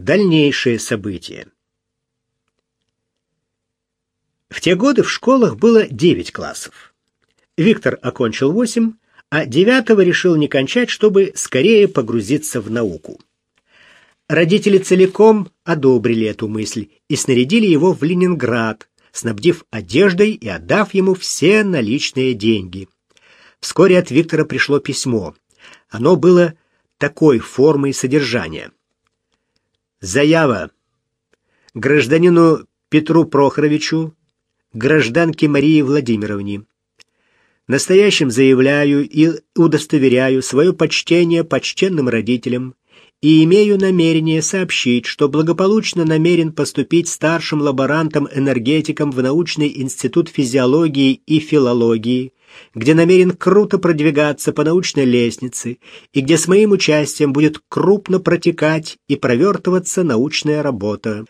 Дальнейшие события. В те годы в школах было 9 классов. Виктор окончил 8, а девятого решил не кончать, чтобы скорее погрузиться в науку. Родители целиком одобрили эту мысль и снарядили его в Ленинград, снабдив одеждой и отдав ему все наличные деньги. Вскоре от Виктора пришло письмо. Оно было такой формы и содержания. Заява. Гражданину Петру Прохоровичу, гражданке Марии Владимировне. Настоящим заявляю и удостоверяю свое почтение почтенным родителям и имею намерение сообщить, что благополучно намерен поступить старшим лаборантом-энергетиком в научный институт физиологии и филологии, где намерен круто продвигаться по научной лестнице и где с моим участием будет крупно протекать и провертываться научная работа.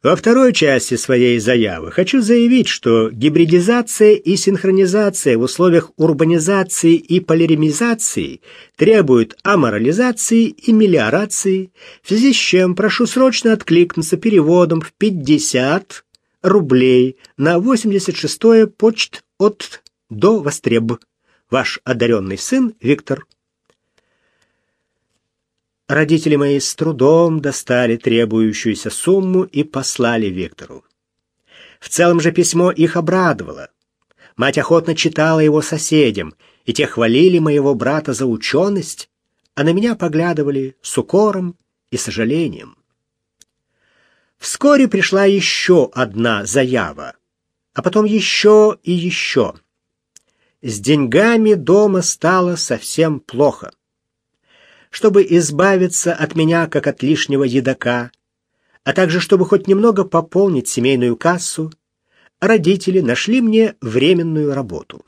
Во второй части своей заявы хочу заявить, что гибридизация и синхронизация в условиях урбанизации и поляризации требуют аморализации и мелиорации, в связи с чем прошу срочно откликнуться переводом в 50 рублей на 86-е почт от до востреб. Ваш одаренный сын Виктор. Родители мои с трудом достали требующуюся сумму и послали Виктору. В целом же письмо их обрадовало. Мать охотно читала его соседям, и те хвалили моего брата за ученость, а на меня поглядывали с укором и сожалением. Вскоре пришла еще одна заява, а потом еще и еще. С деньгами дома стало совсем плохо чтобы избавиться от меня как от лишнего едока, а также чтобы хоть немного пополнить семейную кассу, родители нашли мне временную работу.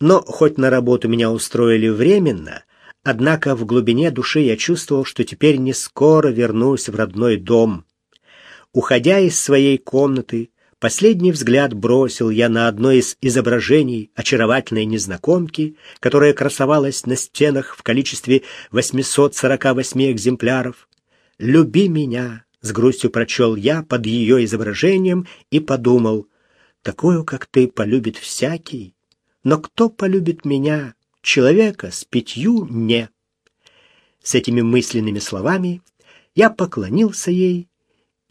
Но хоть на работу меня устроили временно, однако в глубине души я чувствовал, что теперь не скоро вернусь в родной дом. Уходя из своей комнаты, Последний взгляд бросил я на одно из изображений очаровательной незнакомки, которая красовалась на стенах в количестве 848 экземпляров. «Люби меня», — с грустью прочел я под ее изображением и подумал, «такую, как ты, полюбит всякий, но кто полюбит меня, человека с пятью «не»?» С этими мысленными словами я поклонился ей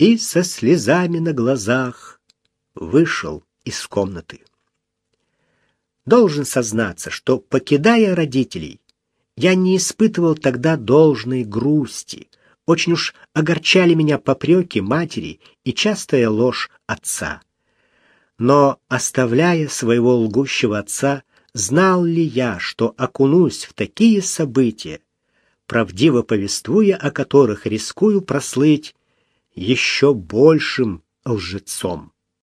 и со слезами на глазах вышел из комнаты. Должен сознаться, что, покидая родителей, я не испытывал тогда должной грусти. Очень уж огорчали меня попреки матери и частая ложь отца. Но, оставляя своего лгущего отца, знал ли я, что окунусь в такие события, правдиво повествуя о которых рискую прослыть еще большим лжецом?